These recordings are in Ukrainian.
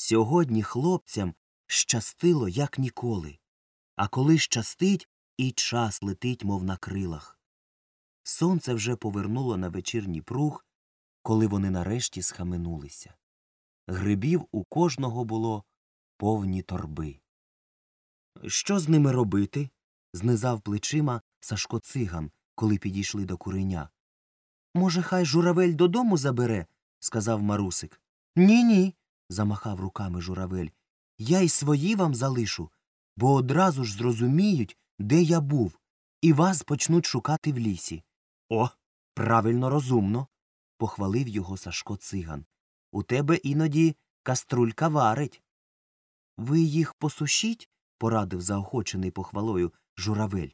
Сьогодні хлопцям щастило, як ніколи. А коли щастить, і час летить, мов на крилах. Сонце вже повернуло на вечірній пруг, коли вони нарешті схаменулися. Грибів у кожного було повні торби. Що з ними робити? знизав плечима Сашко циган, коли підійшли до куреня. Може, хай журавель додому забере, сказав Марусик. Ні, ні, замахав руками журавель. Я й свої вам залишу, бо одразу ж зрозуміють, де я був, і вас почнуть шукати в лісі. О, правильно розумно, похвалив його Сашко циган. У тебе іноді каструлька варить. Ви їх посушіть, порадив заохочений похвалою журавель.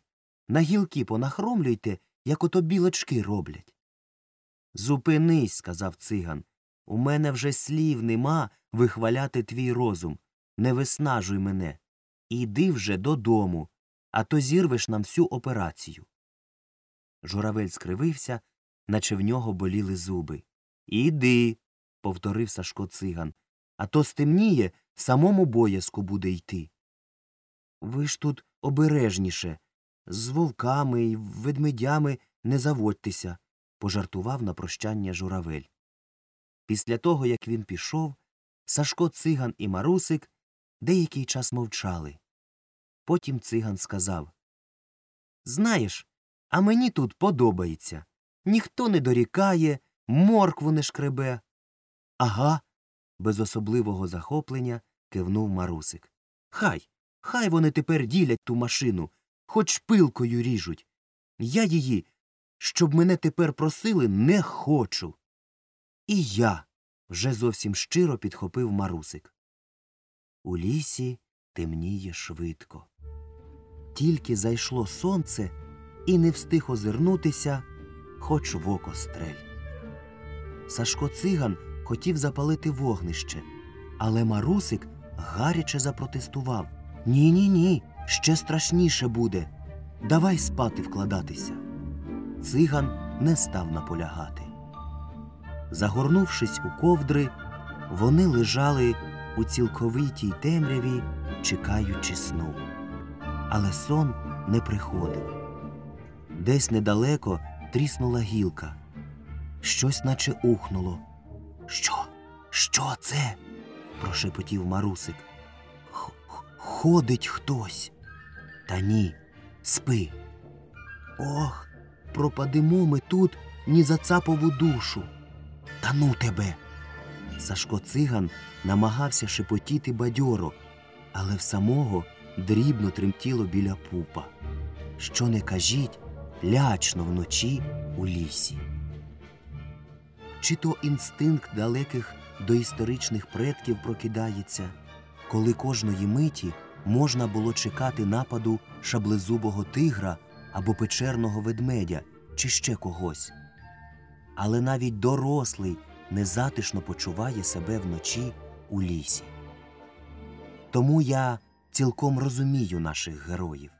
На гілки понахромлюйте, як ото білочки роблять. Зупинись, сказав циган. У мене вже слів нема вихваляти твій розум. Не виснажуй мене. Іди вже додому, а то зірвеш нам всю операцію. Журавель скривився, наче в нього боліли зуби. Іди, повторив Сашко циган, а то стемніє, самому боязко буде йти. Ви ж тут обережніше. З вовками й ведмедями не заводьтеся, пожартував на прощання журавель. Після того, як він пішов, Сашко циган і Марусик деякий час мовчали. Потім циган сказав Знаєш, а мені тут подобається. Ніхто не дорікає, моркву не шкребе. Ага. без особливого захоплення кивнув Марусик. Хай, хай вони тепер ділять ту машину, хоч пилкою ріжуть. Я її, щоб мене тепер просили, не хочу. І я. вже зовсім щиро підхопив Марусик. У лісі темніє швидко. Тільки зайшло сонце і не встиг озирнутися, хоч в око стрель. Сашко циган хотів запалити вогнище, але Марусик гаряче запротестував Ні, ні, ні, ще страшніше буде. Давай спати вкладатися. Циган не став наполягати. Загорнувшись у ковдри, вони лежали у цілковитій темряві, чекаючи сну. Але сон не приходив. Десь недалеко тріснула гілка. Щось наче ухнуло. Що? Що це? прошепотів Марусик. «Х- Ходить хтось. Та ні, спи. Ох, пропадемо ми тут ні за цапову душу. Та тебе. Сашко циган намагався шепотіти бадьоро, але в самого дрібно тремтіло біля пупа. Що не кажіть, лячно вночі у лісі. Чи то інстинкт далеких доісторичних предків прокидається, коли кожної миті можна було чекати нападу шаблезубого тигра або печерного ведмедя, чи ще когось. Але навіть дорослий незатишно почуває себе вночі у лісі. Тому я цілком розумію наших героїв.